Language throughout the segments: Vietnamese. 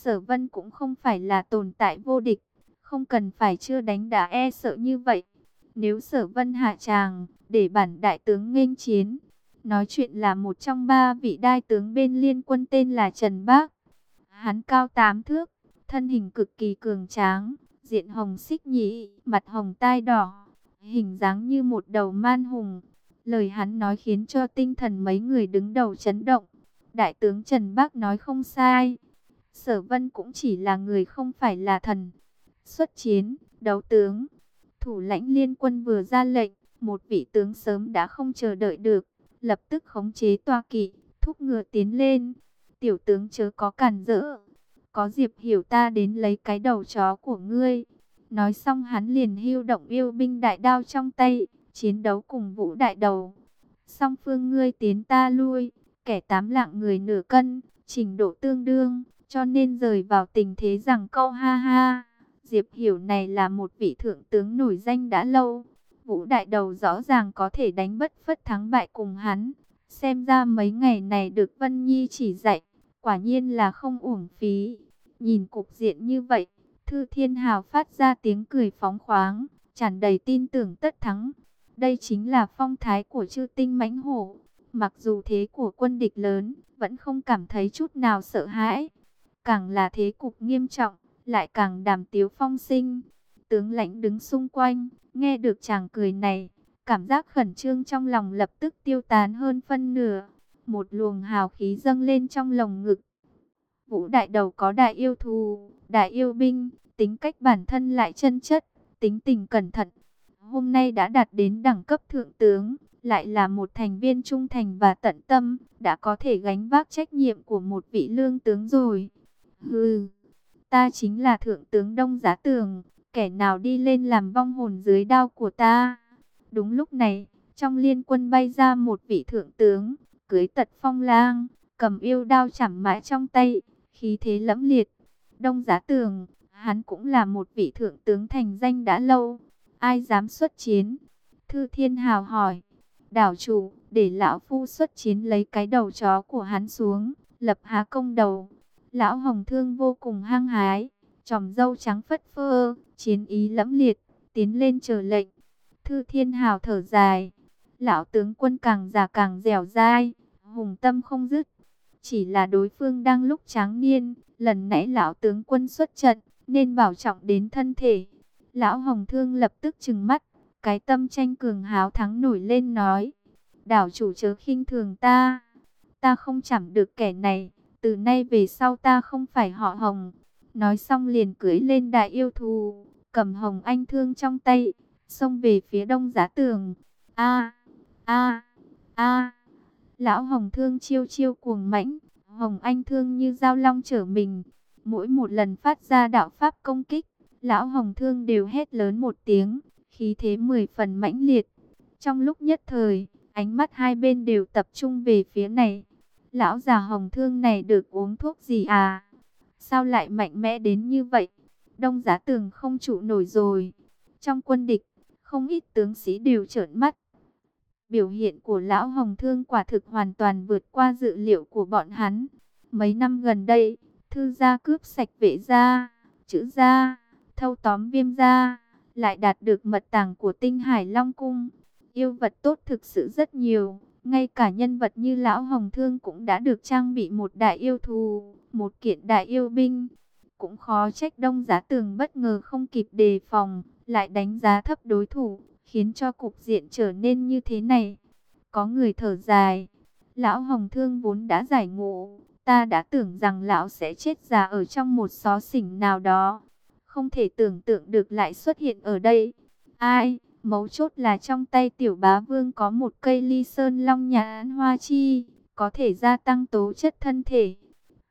Sở Vân cũng không phải là tồn tại vô địch, không cần phải chưa đánh đã e sợ như vậy. Nếu Sở Vân hạ tràng, để bản đại tướng nghênh chiến, nói chuyện là một trong ba vị đại tướng bên liên quân tên là Trần Bác. Hắn cao tám thước, thân hình cực kỳ cường tráng, diện hồng xích nhĩ, mặt hồng tai đỏ, hình dáng như một đầu man hùng. Lời hắn nói khiến cho tinh thần mấy người đứng đầu chấn động. Đại tướng Trần Bác nói không sai. Sở Vân cũng chỉ là người không phải là thần. Xuất chiến, đấu tướng. Thủ lãnh liên quân vừa ra lệnh, một vị tướng sớm đã không chờ đợi được, lập tức khống chế toa kỵ, thúc ngựa tiến lên. Tiểu tướng chớ có cản rỡ, có Diệp Hiểu ta đến lấy cái đầu chó của ngươi. Nói xong hắn liền hưu động yêu binh đại đao trong tay, chiến đấu cùng vũ đại đầu. Song phương ngươi tiến ta lui, kẻ tám lạng người nửa cân, trình độ tương đương, cho nên rời vào tình thế rằng câu ha ha. Diệp Hiểu này là một vị thượng tướng nổi danh đã lâu. Vũ đại đầu rõ ràng có thể đánh bất phất thắng bại cùng hắn. Xem ra mấy ngày này được Vân Nhi chỉ dạy, quả nhiên là không uổng phí. Nhìn cục diện như vậy, Thư Thiên Hào phát ra tiếng cười phóng khoáng, tràn đầy tin tưởng tất thắng. Đây chính là phong thái của chư tinh mãnh hổ. Mặc dù thế của quân địch lớn, vẫn không cảm thấy chút nào sợ hãi. Càng là thế cục nghiêm trọng, lại càng đàm tiếu phong sinh. Tướng lãnh đứng xung quanh, nghe được chàng cười này, cảm giác khẩn trương trong lòng lập tức tiêu tán hơn phân nửa. Một luồng hào khí dâng lên trong lồng ngực. Vũ đại đầu có đại yêu thù, đại yêu binh, tính cách bản thân lại chân chất, tính tình cẩn thận. Hôm nay đã đạt đến đẳng cấp thượng tướng, lại là một thành viên trung thành và tận tâm, đã có thể gánh vác trách nhiệm của một vị lương tướng rồi. Hừ, ta chính là thượng tướng Đông Giá Tường, kẻ nào đi lên làm vong hồn dưới đao của ta. Đúng lúc này, trong liên quân bay ra một vị thượng tướng, cưới tật phong lang, cầm yêu đao chảm mãi trong tay, khí thế lẫm liệt. Đông Giá Tường, hắn cũng là một vị thượng tướng thành danh đã lâu, ai dám xuất chiến? Thư Thiên Hào hỏi, đảo chủ, để lão phu xuất chiến lấy cái đầu chó của hắn xuống, lập há công đầu. Lão Hồng Thương vô cùng hăng hái, tròm dâu trắng phất phơ, chiến ý lẫm liệt, tiến lên chờ lệnh. Thư Thiên Hào thở dài, lão tướng quân càng già càng dẻo dai, hùng tâm không dứt. Chỉ là đối phương đang lúc tráng niên, lần nãy lão tướng quân xuất trận, nên bảo trọng đến thân thể. Lão Hồng Thương lập tức trừng mắt, cái tâm tranh cường háo thắng nổi lên nói. Đảo chủ chớ khinh thường ta, ta không chảm được kẻ này, từ nay về sau ta không phải họ Hồng. Nói xong liền cưỡi lên đại yêu thù, cầm Hồng Anh Thương trong tay, xông về phía đông giá tường. A, a, a. Lão Hồng Thương chiêu chiêu cuồng mãnh, Hồng Anh Thương như dao long trở mình. Mỗi một lần phát ra đạo pháp công kích, Lão Hồng Thương đều hét lớn một tiếng, khí thế mười phần mãnh liệt. Trong lúc nhất thời, ánh mắt hai bên đều tập trung về phía này. Lão già Hồng Thương này được uống thuốc gì à? Sao lại mạnh mẽ đến như vậy? Đông giá tường không trụ nổi rồi. Trong quân địch, không ít tướng sĩ đều trợn mắt. Biểu hiện của Lão Hồng Thương quả thực hoàn toàn vượt qua dự liệu của bọn hắn. Mấy năm gần đây, thư gia cướp sạch vệ gia, chữ gia, thâu tóm viêm gia, lại đạt được mật tàng của tinh hải long cung. Yêu vật tốt thực sự rất nhiều, ngay cả nhân vật như Lão Hồng Thương cũng đã được trang bị một đại yêu thù, một kiện đại yêu binh. Cũng khó trách đông giá tường bất ngờ không kịp đề phòng, lại đánh giá thấp đối thủ, khiến cho cục diện trở nên như thế này. Có người thở dài, Lão Hồng Thương vốn đã giải ngộ, ta đã tưởng rằng lão sẽ chết già ở trong một xó xỉnh nào đó. Không thể tưởng tượng được lại xuất hiện ở đây. Ai, mấu chốt là trong tay tiểu bá vương có một cây ly sơn long nhãn hoa chi, có thể gia tăng tố chất thân thể.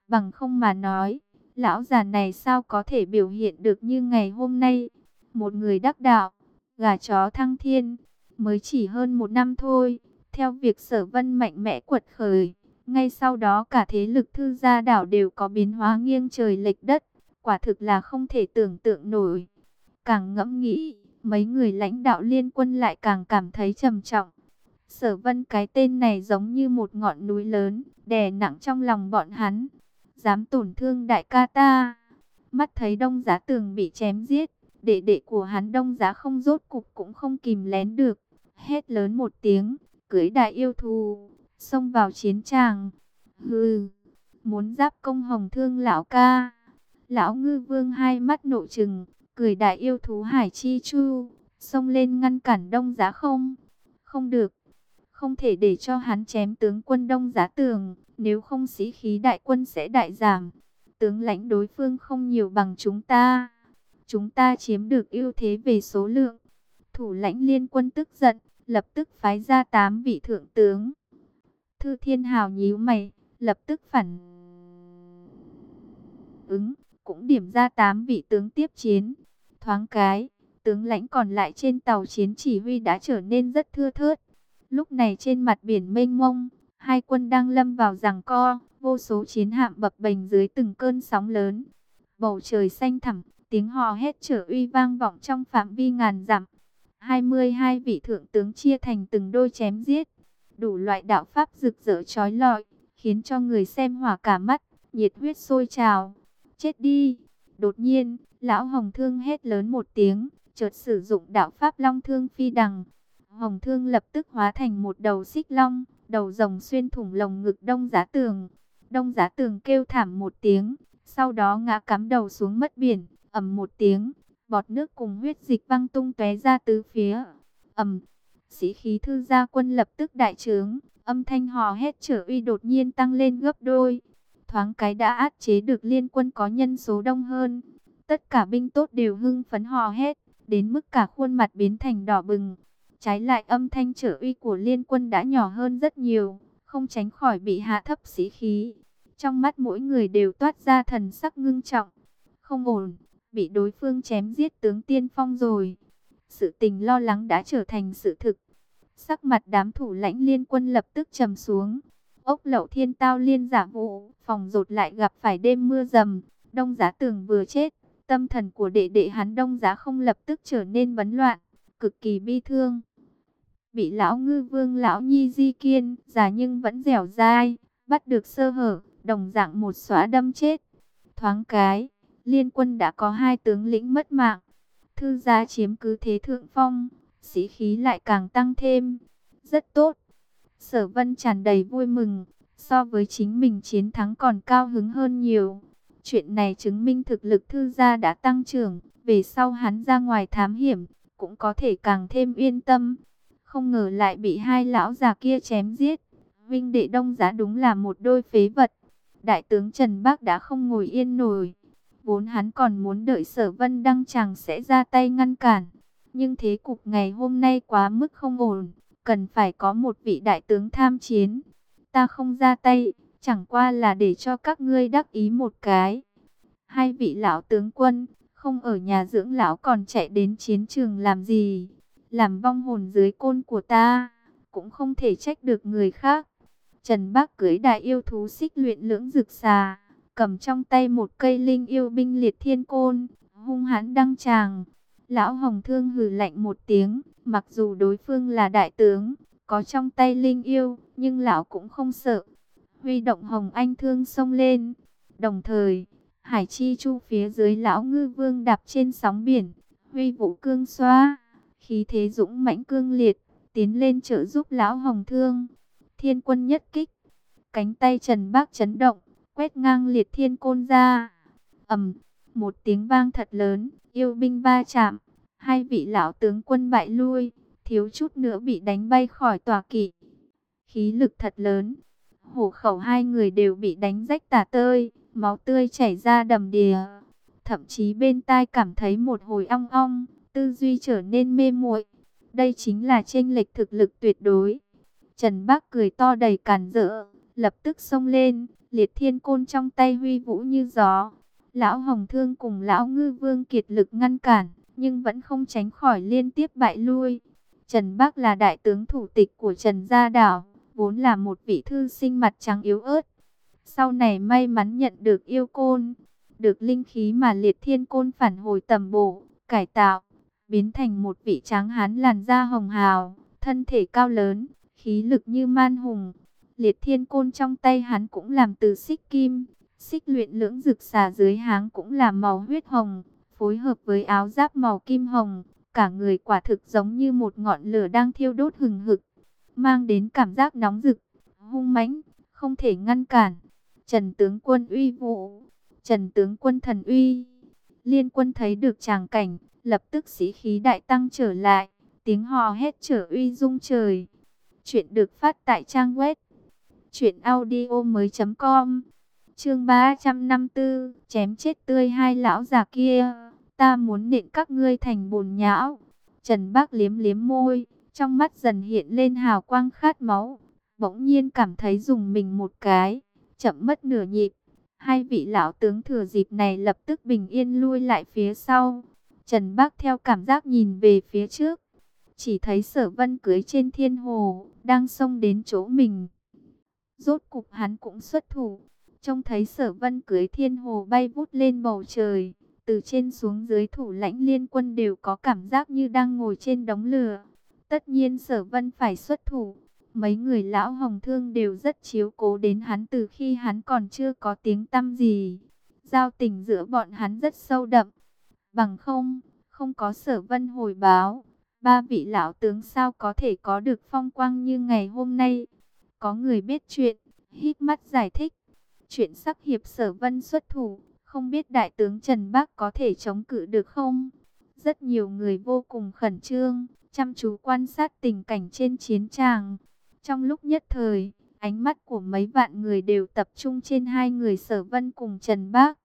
Bằng không mà nói, lão già này sao có thể biểu hiện được như ngày hôm nay. Một người đắc đạo, gà chó thăng thiên, mới chỉ hơn một năm thôi. Theo việc sở vân mạnh mẽ quật khởi, ngay sau đó cả thế lực thư gia đảo đều có biến hóa nghiêng trời lệch đất, quả thực là không thể tưởng tượng nổi. Càng ngẫm nghĩ, mấy người lãnh đạo liên quân lại càng cảm thấy trầm trọng. Sở vân cái tên này giống như một ngọn núi lớn, đè nặng trong lòng bọn hắn. dám tổn thương đại ca ta. Mắt thấy đông giá tường bị chém giết, đệ đệ của hắn đông giá không rốt cục cũng không kìm lén được. Hét lớn một tiếng, cưới đại yêu thù, xông vào chiến tràng. Hừ, muốn giáp công hồng thương lão ca. Lão ngư vương hai mắt nộ trừng, cười đại yêu thú hải chi chu, xông lên ngăn cản đông giá không. Không được, không thể để cho hắn chém tướng quân đông giá tường, nếu không sĩ khí đại quân sẽ đại giảm. Tướng lãnh đối phương không nhiều bằng chúng ta. Chúng ta chiếm được ưu thế về số lượng. Thủ lãnh liên quân tức giận, lập tức phái ra 8 vị thượng tướng. Thư Thiên Hào nhíu mày, lập tức phản ứng, cũng điểm ra 8 vị tướng tiếp chiến. Thoáng cái, tướng lãnh còn lại trên tàu chiến chỉ huy đã trở nên rất thưa thớt. Lúc này trên mặt biển mênh mông, hai quân đang lâm vào giằng co, vô số chiến hạm bập bềnh dưới từng cơn sóng lớn. Bầu trời xanh thẳm, tiếng hò hét trở uy vang vọng trong phạm vi ngàn dặm. 22 vị thượng tướng chia thành từng đôi chém giết, đủ loại đạo pháp rực rỡ chói lọi, khiến cho người xem hỏa cả mắt, nhiệt huyết sôi trào. Chết đi! Đột nhiên, lão Hồng Thương hét lớn một tiếng, chợt sử dụng đạo pháp long thương phi đằng. Hồng Thương lập tức hóa thành một đầu xích long, đầu rồng xuyên thủng lồng ngực đông giá tường. Đông giá tường kêu thảm một tiếng, sau đó ngã cắm đầu xuống mất biển, ầm một tiếng, bọt nước cùng huyết dịch văng tung tóe ra tứ phía. ầm, sĩ khí thư gia quân lập tức đại trướng, âm thanh hò hét trở uy đột nhiên tăng lên gấp đôi. Thoáng cái đã át chế được liên quân có nhân số đông hơn. Tất cả binh tốt đều hưng phấn hò hét, đến mức cả khuôn mặt biến thành đỏ bừng. Trái lại âm thanh trở uy của liên quân đã nhỏ hơn rất nhiều, không tránh khỏi bị hạ thấp sĩ khí. Trong mắt mỗi người đều toát ra thần sắc ngưng trọng. Không ổn, bị đối phương chém giết tướng tiên phong rồi. Sự tình lo lắng đã trở thành sự thực. Sắc mặt đám thủ lãnh liên quân lập tức trầm xuống. Ốc lậu thiên tao liên giả vụ, phòng rột lại gặp phải đêm mưa rầm. Đông giá tường vừa chết, tâm thần của đệ đệ hắn đông giá không lập tức trở nên bấn loạn, cực kỳ bi thương. Bị lão ngư vương lão nhi di kiên, già nhưng vẫn dẻo dai, bắt được sơ hở, đồng dạng một xóa đâm chết. Thoáng cái, liên quân đã có hai tướng lĩnh mất mạng. Thư gia chiếm cứ thế thượng phong, sĩ khí lại càng tăng thêm. Rất tốt. Sở vân tràn đầy vui mừng, so với chính mình chiến thắng còn cao hứng hơn nhiều. Chuyện này chứng minh thực lực thư gia đã tăng trưởng, về sau hắn ra ngoài thám hiểm, cũng có thể càng thêm yên tâm. Không ngờ lại bị hai lão già kia chém giết. Vinh đệ đông giá đúng là một đôi phế vật. Đại tướng Trần Bác đã không ngồi yên nổi. Vốn hắn còn muốn đợi sở vân đăng chàng sẽ ra tay ngăn cản. Nhưng thế cục ngày hôm nay quá mức không ổn. Cần phải có một vị đại tướng tham chiến. Ta không ra tay, chẳng qua là để cho các ngươi đắc ý một cái. Hai vị lão tướng quân, không ở nhà dưỡng lão còn chạy đến chiến trường làm gì? Làm vong hồn dưới côn của ta, cũng không thể trách được người khác. Trần Bác cưới đại yêu thú xích luyện lưỡng rực xà, cầm trong tay một cây linh yêu binh liệt thiên côn, hung hãn đăng tràng. Lão Hồng Thương hừ lạnh một tiếng, mặc dù đối phương là đại tướng, có trong tay linh yêu, nhưng lão cũng không sợ. Huy động Hồng Anh Thương xông lên, đồng thời, Hải Chi Chu phía dưới lão ngư vương đạp trên sóng biển, huy vũ cương xoa, khí thế dũng mãnh cương liệt, tiến lên trợ giúp lão Hồng Thương. Thiên quân nhất kích. Cánh tay Trần Bác chấn động, quét ngang liệt thiên côn ra. ầm, một tiếng vang thật lớn, yêu binh ba chạm. Hai vị lão tướng quân bại lui, thiếu chút nữa bị đánh bay khỏi tòa kỵ. Khí lực thật lớn. Hổ khẩu hai người đều bị đánh rách tả tơi, máu tươi chảy ra đầm đìa. Thậm chí bên tai cảm thấy một hồi ong ong, tư duy trở nên mê muội. Đây chính là chênh lệch thực lực tuyệt đối. Trần Bác cười to đầy càn rỡ, lập tức xông lên, liệt thiên côn trong tay huy vũ như gió. Lão Hồng Thương cùng Lão Ngư Vương kiệt lực ngăn cản, nhưng vẫn không tránh khỏi liên tiếp bại lui. Trần Bác là đại tướng thủ tịch của Trần Gia Đảo, vốn là một vị thư sinh mặt trắng yếu ớt. Sau này may mắn nhận được yêu côn, được linh khí mà liệt thiên côn phản hồi tầm bổ, cải tạo, biến thành một vị tráng hán làn da hồng hào, thân thể cao lớn, khí lực như man hùng. Liệt thiên côn trong tay hắn cũng làm từ xích kim, Xích luyện lưỡng rực xà dưới háng cũng là màu huyết hồng, phối hợp với áo giáp màu kim hồng, cả người quả thực giống như một ngọn lửa đang thiêu đốt hừng hực, mang đến cảm giác nóng rực, hung mãnh, không thể ngăn cản. Trần tướng quân uy vũ, Trần tướng quân thần uy. Liên quân thấy được tràng cảnh, lập tức sĩ khí đại tăng trở lại, tiếng hò hét trở uy dung trời. Chuyện được phát tại trang web truyệnaudiomoi.com. Chương 354, chém chết tươi hai lão già kia, ta muốn nện các ngươi thành bùn nhão. Trần Bác liếm liếm môi, trong mắt dần hiện lên hào quang khát máu, bỗng nhiên cảm thấy dùng mình một cái, chậm mất nửa nhịp. Hai vị lão tướng thừa dịp này lập tức bình yên lui lại phía sau. Trần Bác theo cảm giác nhìn về phía trước, chỉ thấy sở vân cưới trên thiên hồ, đang xông đến chỗ mình. Rốt cục hắn cũng xuất thủ, trông thấy sở vân cưới thiên hồ bay vút lên bầu trời. Từ trên xuống dưới thủ lãnh liên quân đều có cảm giác như đang ngồi trên đống lửa. Tất nhiên sở vân phải xuất thủ. Mấy người lão hồng thương đều rất chiếu cố đến hắn từ khi hắn còn chưa có tiếng tăm gì. Giao tình giữa bọn hắn rất sâu đậm. Bằng không, không có sở vân hồi báo. Ba vị lão tướng sao có thể có được phong quang như ngày hôm nay. Có người biết chuyện, hít mắt giải thích. Chuyện sắc hiệp sở vân xuất thủ, không biết đại tướng Trần Bác có thể chống cự được không? Rất nhiều người vô cùng khẩn trương, chăm chú quan sát tình cảnh trên chiến tràng. Trong lúc nhất thời, ánh mắt của mấy vạn người đều tập trung trên hai người sở vân cùng Trần Bác.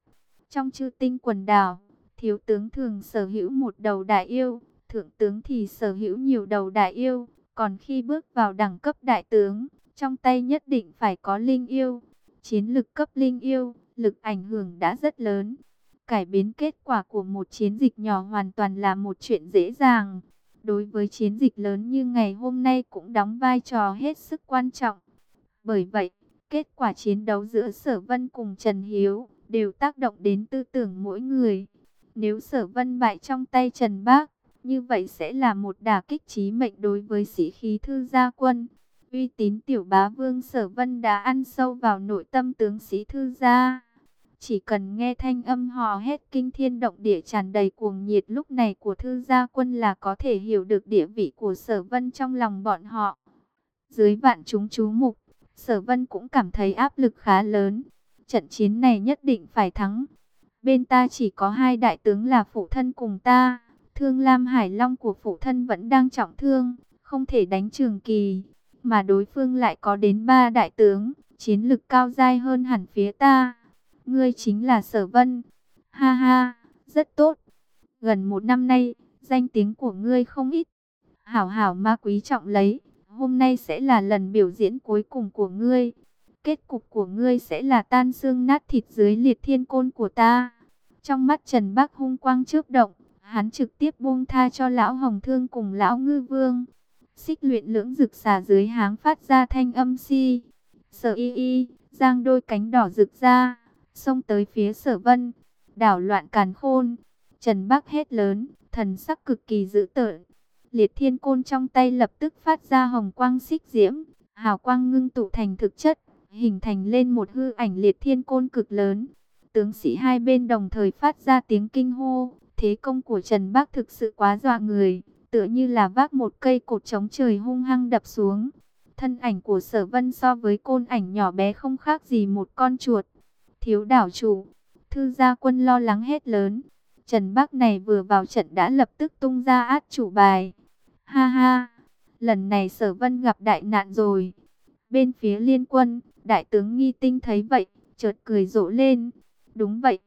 Trong chư tinh quần đảo, thiếu tướng thường sở hữu một đầu đại yêu, thượng tướng thì sở hữu nhiều đầu đại yêu. Còn khi bước vào đẳng cấp đại tướng, trong tay nhất định phải có linh yêu. Chiến lực cấp linh yêu, lực ảnh hưởng đã rất lớn. Cải biến kết quả của một chiến dịch nhỏ hoàn toàn là một chuyện dễ dàng. Đối với chiến dịch lớn như ngày hôm nay cũng đóng vai trò hết sức quan trọng. Bởi vậy, kết quả chiến đấu giữa Sở Vân cùng Trần Hiếu đều tác động đến tư tưởng mỗi người. Nếu Sở Vân bại trong tay Trần Bác, như vậy sẽ là một đả kích chí mệnh đối với sĩ khí thư gia quân. Uy tín tiểu bá vương sở vân đã ăn sâu vào nội tâm tướng sĩ thư gia. Chỉ cần nghe thanh âm hò hét kinh thiên động địa tràn đầy cuồng nhiệt lúc này của thư gia quân là có thể hiểu được địa vị của sở vân trong lòng bọn họ. Dưới vạn chúng chú mục, sở vân cũng cảm thấy áp lực khá lớn. Trận chiến này nhất định phải thắng. Bên ta chỉ có hai đại tướng là phụ thân cùng ta. Thương Lam Hải Long của phụ thân vẫn đang trọng thương, không thể đánh trường kỳ mà đối phương lại có đến ba đại tướng, chiến lực cao dai hơn hẳn phía ta. Ngươi chính là Sở Vân. Ha ha, rất tốt. Gần một năm nay, danh tiếng của ngươi không ít. Hảo hảo ma quý trọng lấy, hôm nay sẽ là lần biểu diễn cuối cùng của ngươi. Kết cục của ngươi sẽ là tan xương nát thịt dưới liệt thiên côn của ta. Trong mắt Trần Bắc hung quang chớp động, hắn trực tiếp buông tha cho lão Hồng Thương cùng lão Ngư Vương. Xích luyện lưỡng rực xà dưới háng phát ra thanh âm si. Sở y y, giang đôi cánh đỏ rực ra, xông tới phía sở vân. Đảo loạn càn khôn. Trần Bắc hét lớn, thần sắc cực kỳ dữ tợn. Liệt thiên côn trong tay lập tức phát ra hồng quang xích diễm. Hào quang ngưng tụ thành thực chất, hình thành lên một hư ảnh liệt thiên côn cực lớn. Tướng sĩ hai bên đồng thời phát ra tiếng kinh hô. Thế công của Trần Bắc thực sự quá dọa người tựa như là vác một cây cột chống trời hung hăng đập xuống. Thân ảnh của sở vân so với côn ảnh nhỏ bé không khác gì một con chuột. Thiếu đảo chủ, thư gia quân lo lắng hết lớn. Trần Bắc này vừa vào trận đã lập tức tung ra át chủ bài. Ha ha, lần này sở vân gặp đại nạn rồi. Bên phía liên quân, đại tướng nghi tinh thấy vậy, chợt cười rộ lên. Đúng vậy,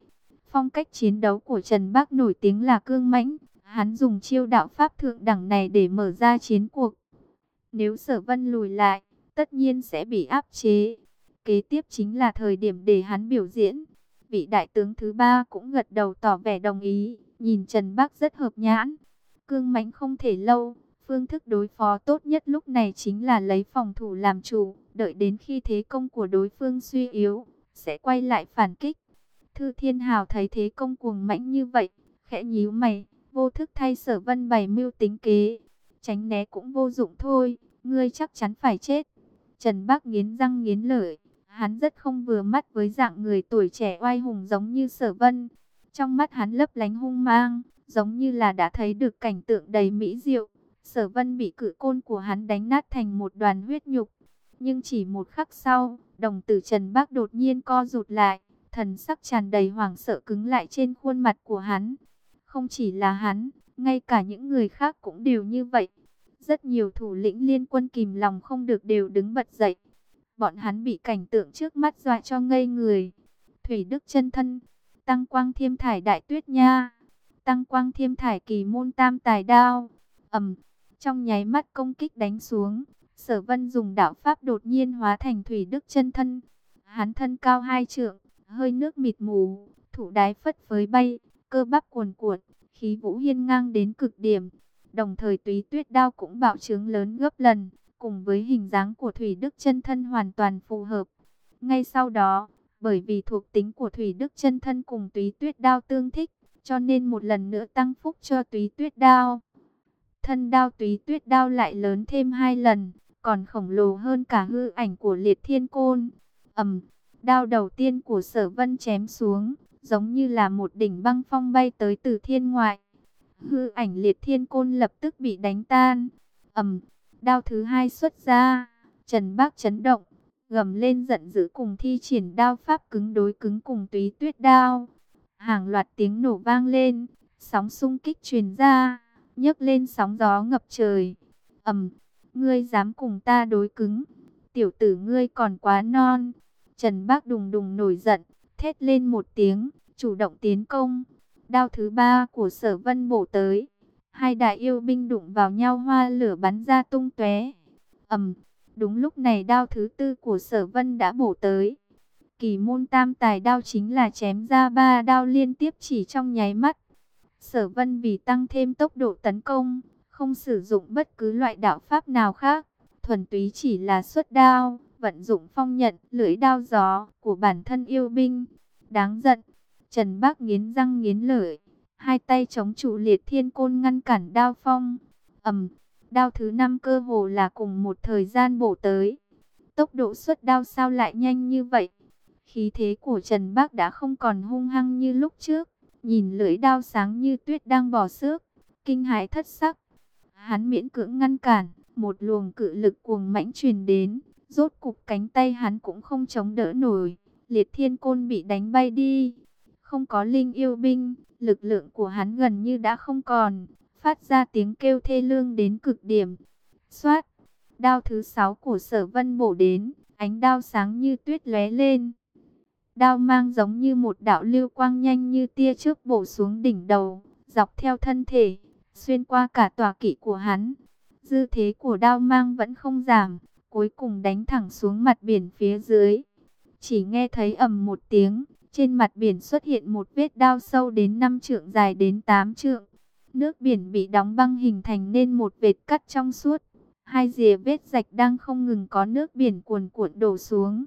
phong cách chiến đấu của Trần Bắc nổi tiếng là cương mãnh, Hắn dùng chiêu đạo pháp thượng đẳng này để mở ra chiến cuộc. Nếu sở vân lùi lại, tất nhiên sẽ bị áp chế. Kế tiếp chính là thời điểm để hắn biểu diễn. Vị đại tướng thứ ba cũng gật đầu tỏ vẻ đồng ý, nhìn Trần Bắc rất hợp nhãn. Cương mãnh không thể lâu, phương thức đối phó tốt nhất lúc này chính là lấy phòng thủ làm chủ, đợi đến khi thế công của đối phương suy yếu, sẽ quay lại phản kích. Thư Thiên Hào thấy thế công cuồng mãnh như vậy, khẽ nhíu mày, vô thức thay sở vân bày mưu tính kế. Tránh né cũng vô dụng thôi, ngươi chắc chắn phải chết. Trần Bác nghiến răng nghiến lợi, Hắn rất không vừa mắt với dạng người tuổi trẻ oai hùng giống như sở vân. Trong mắt hắn lấp lánh hung mang, giống như là đã thấy được cảnh tượng đầy mỹ diệu. Sở vân bị cự côn của hắn đánh nát thành một đoàn huyết nhục. Nhưng chỉ một khắc sau, đồng tử Trần Bác đột nhiên co rụt lại, thần sắc tràn đầy hoảng sợ cứng lại trên khuôn mặt của hắn. Không chỉ là hắn, ngay cả những người khác cũng đều như vậy. Rất nhiều thủ lĩnh liên quân kìm lòng không được đều đứng bật dậy. Bọn hắn bị cảnh tượng trước mắt dọa cho ngây người. Thủy Đức chân thân, Tăng Quang Thiêm Thải Đại Tuyết Nha, Tăng Quang Thiêm Thải Kỳ Môn Tam Tài Đao. ầm, trong nháy mắt công kích đánh xuống, Sở Vân dùng đạo pháp đột nhiên hóa thành Thủy Đức chân thân. Hắn thân cao hai trượng, hơi nước mịt mù, thủ đái phất phới bay, cơ bắp cuồn cuộn, khí vũ hiên ngang đến cực điểm. Đồng thời túy tuyết đao cũng bạo trướng lớn gấp lần, cùng với hình dáng của Thủy Đức chân thân hoàn toàn phù hợp. Ngay sau đó, bởi vì thuộc tính của Thủy Đức chân thân cùng túy tuyết đao tương thích, cho nên một lần nữa tăng phúc cho túy tuyết đao. Thân đao túy tuyết đao lại lớn thêm hai lần, còn khổng lồ hơn cả hư ảnh của liệt thiên côn. ầm, đao đầu tiên của sở vân chém xuống, giống như là một đỉnh băng phong bay tới từ thiên ngoại. Hư ảnh liệt thiên côn lập tức bị đánh tan. ầm, đao thứ hai xuất ra, Trần Bác chấn động, gầm lên giận dữ cùng thi triển đao pháp cứng đối cứng cùng túy tuyết đao. Hàng loạt tiếng nổ vang lên, sóng xung kích truyền ra, nhấc lên sóng gió ngập trời. ầm, ngươi dám cùng ta đối cứng, tiểu tử ngươi còn quá non. Trần Bác đùng đùng nổi giận, thét lên một tiếng, chủ động tiến công. Đao thứ ba của sở vân bổ tới. Hai đại yêu binh đụng vào nhau hoa lửa bắn ra tung tóe. ầm, đúng lúc này đao thứ tư của sở vân đã bổ tới. Kỳ môn tam tài đao chính là chém ra ba đao liên tiếp chỉ trong nháy mắt. Sở vân vì tăng thêm tốc độ tấn công, không sử dụng bất cứ loại đạo pháp nào khác. Thuần túy chỉ là xuất đao, vận dụng phong nhận, lưỡi đao gió của bản thân yêu binh. Đáng giận, Trần Bác nghiến răng nghiến lợi, hai tay chống trụ liệt thiên côn ngăn cản đao phong. ầm, đao thứ năm cơ hồ là cùng một thời gian bổ tới. Tốc độ xuất đao sao lại nhanh như vậy? Khí thế của Trần Bác đã không còn hung hăng như lúc trước. Nhìn lưỡi đao sáng như tuyết đang bỏ xước, kinh hãi thất sắc. Hắn miễn cưỡng ngăn cản, một luồng cự lực cuồng mãnh truyền đến, rốt cục cánh tay hắn cũng không chống đỡ nổi. Liệt thiên côn bị đánh bay đi, không có linh yêu binh, lực lượng của hắn gần như đã không còn, phát ra tiếng kêu thê lương đến cực điểm. Xoát, đao thứ sáu của sở vân bổ đến, ánh đao sáng như tuyết lóe lên. Đao mang giống như một đạo lưu quang nhanh như tia trước bổ xuống đỉnh đầu, dọc theo thân thể, xuyên qua cả tòa kỵ của hắn. Dư thế của đao mang vẫn không giảm, cuối cùng đánh thẳng xuống mặt biển phía dưới. Chỉ nghe thấy ầm một tiếng, trên mặt biển xuất hiện một vết đao sâu đến 5 trượng dài đến 8 trượng. Nước biển bị đóng băng hình thành nên một vệt cắt trong suốt. Hai rìa vết rạch đang không ngừng có nước biển cuồn cuộn đổ xuống.